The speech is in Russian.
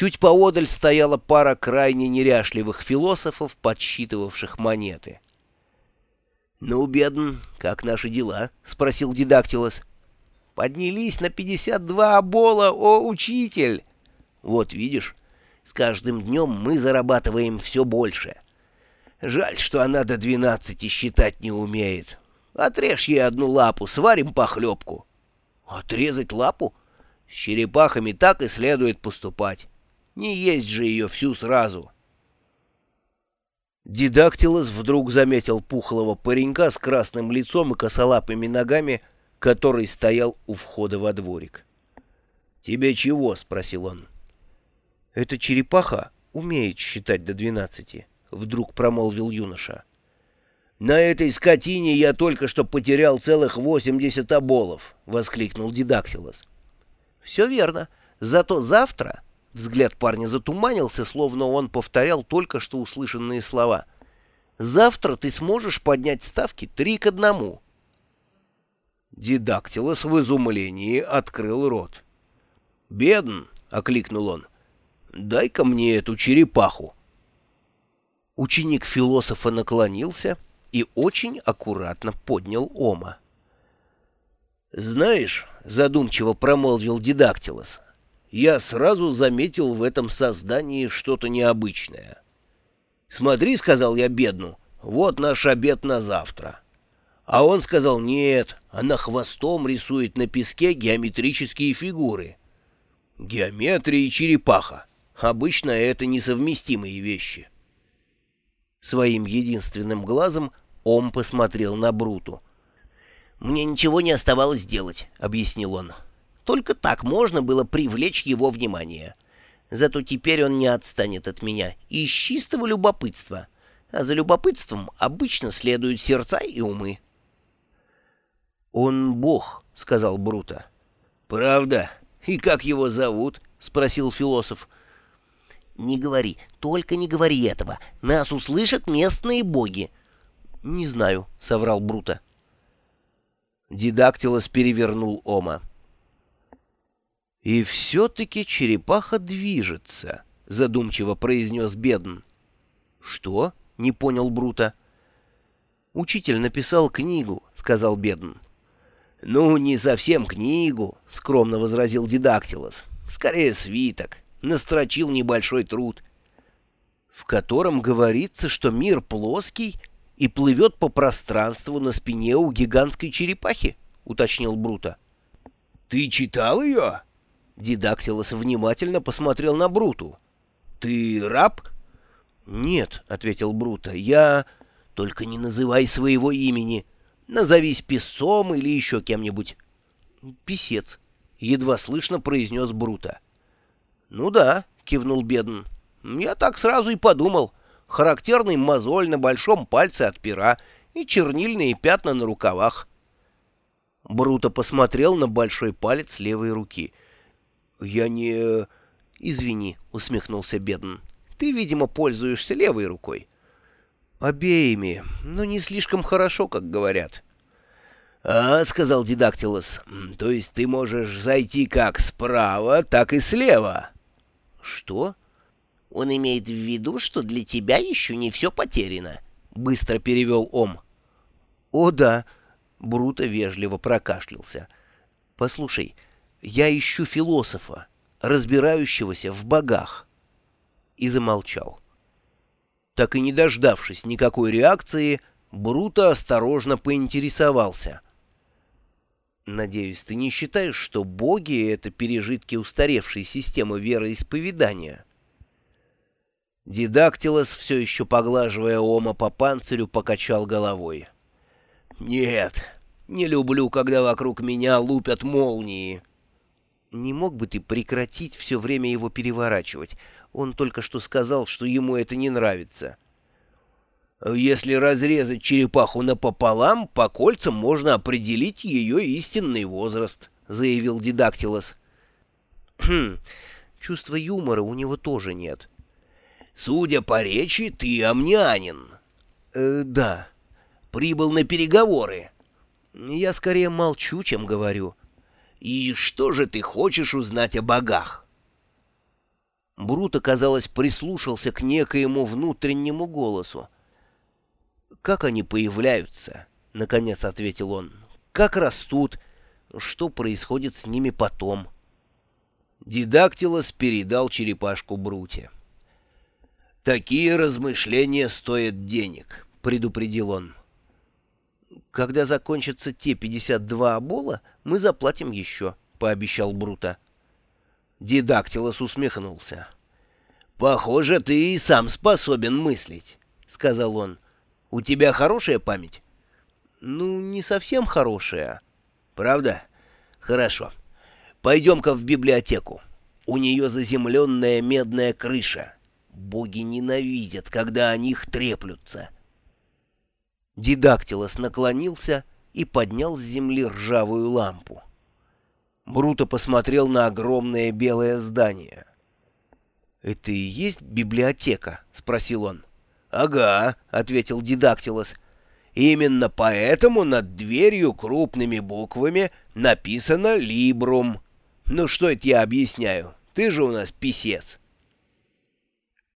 Чуть поодаль стояла пара крайне неряшливых философов, подсчитывавших монеты. «Ну, бедн, как наши дела?» — спросил Дидактилос. «Поднялись на пятьдесят два обола, о, учитель!» «Вот видишь, с каждым днем мы зарабатываем все больше. Жаль, что она до двенадцати считать не умеет. Отрежь ей одну лапу, сварим похлебку». «Отрезать лапу? С черепахами так и следует поступать. Не есть же ее всю сразу». Дидактилос вдруг заметил пухлого паренька с красным лицом и косолапыми ногами, который стоял у входа во дворик. «Тебе чего?» — спросил он. «Эта черепаха умеет считать до двенадцати», — вдруг промолвил юноша. «На этой скотине я только что потерял целых восемьдесят оболов», — воскликнул Дидактилос. «Все верно. Зато завтра...» — взгляд парня затуманился, словно он повторял только что услышанные слова. «Завтра ты сможешь поднять ставки три к одному». Дидактилос в изумлении открыл рот. «Бедн!» — окликнул он. «Дай-ка мне эту черепаху». Ученик философа наклонился и очень аккуратно поднял Ома. «Знаешь, — задумчиво промолвил Дидактилос, — я сразу заметил в этом создании что-то необычное. «Смотри, — сказал я бедну, — вот наш обед на завтра». А он сказал, нет, она хвостом рисует на песке геометрические фигуры. Геометрия и черепаха. Обычно это несовместимые вещи. Своим единственным глазом Ом посмотрел на Бруту. «Мне ничего не оставалось делать», — объяснил он. «Только так можно было привлечь его внимание. Зато теперь он не отстанет от меня из чистого любопытства. А за любопытством обычно следуют сердца и умы». «Он бог», — сказал Брута. «Правда? И как его зовут?» — спросил философ. «Не говори, только не говори этого. Нас услышат местные боги». «Не знаю», — соврал Брута. Дидактилос перевернул Ома. «И все-таки черепаха движется», — задумчиво произнес Бедн. «Что?» — не понял Брута. «Учитель написал книгу», — сказал Бедн. «Ну, не совсем книгу», — скромно возразил Дидактилос. «Скорее свиток. Настрочил небольшой труд, в котором говорится, что мир плоский и плывет по пространству на спине у гигантской черепахи», — уточнил Брута. «Ты читал ее?» Дидактилос внимательно посмотрел на Бруту. «Ты раб?» «Нет», — ответил Брута, — «я...» «Только не называй своего имени», Назовись песцом или еще кем-нибудь. Песец, едва слышно произнес Брута. Ну да, кивнул Бедн. Я так сразу и подумал. Характерный мозоль на большом пальце от пера и чернильные пятна на рукавах. Брута посмотрел на большой палец левой руки. «Я не...» «Извини», — усмехнулся Бедн. «Ты, видимо, пользуешься левой рукой». «Обеими, но не слишком хорошо, как говорят». «А, — сказал Дидактилос, — то есть ты можешь зайти как справа, так и слева». «Что?» «Он имеет в виду, что для тебя еще не все потеряно», — быстро перевел Ом. «О, да», — Бруто вежливо прокашлялся. «Послушай, я ищу философа, разбирающегося в богах». И замолчал. Так и не дождавшись никакой реакции, Бруто осторожно поинтересовался. «Надеюсь, ты не считаешь, что боги — это пережитки устаревшей системы вероисповедания?» Дидактилос, все еще поглаживая Ома по панцирю, покачал головой. «Нет, не люблю, когда вокруг меня лупят молнии». «Не мог бы ты прекратить все время его переворачивать? Он только что сказал, что ему это не нравится. Если разрезать черепаху напополам, по кольцам можно определить ее истинный возраст, заявил Дидактилос. Хм, чувства юмора у него тоже нет. Судя по речи, ты амнянин. Э, да. Прибыл на переговоры. Я скорее молчу, чем говорю. И что же ты хочешь узнать о богах? Бруто, казалось, прислушался к некоему внутреннему голосу. «Как они появляются?» — наконец ответил он. «Как растут? Что происходит с ними потом?» Дидактилос передал черепашку Бруте. «Такие размышления стоят денег», — предупредил он. «Когда закончатся те 52 обола, мы заплатим еще», — пообещал Брута. Дидактилос усмехнулся. «Похоже, ты и сам способен мыслить», — сказал он. «У тебя хорошая память?» «Ну, не совсем хорошая». «Правда? Хорошо. Пойдем-ка в библиотеку. У нее заземленная медная крыша. Боги ненавидят, когда о них треплются». Дидактилос наклонился и поднял с земли ржавую лампу. Бруто посмотрел на огромное белое здание. «Это и есть библиотека?» — спросил он. «Ага», — ответил Дидактилос. «Именно поэтому над дверью крупными буквами написано «Либрум». Ну что это я объясняю? Ты же у нас писец».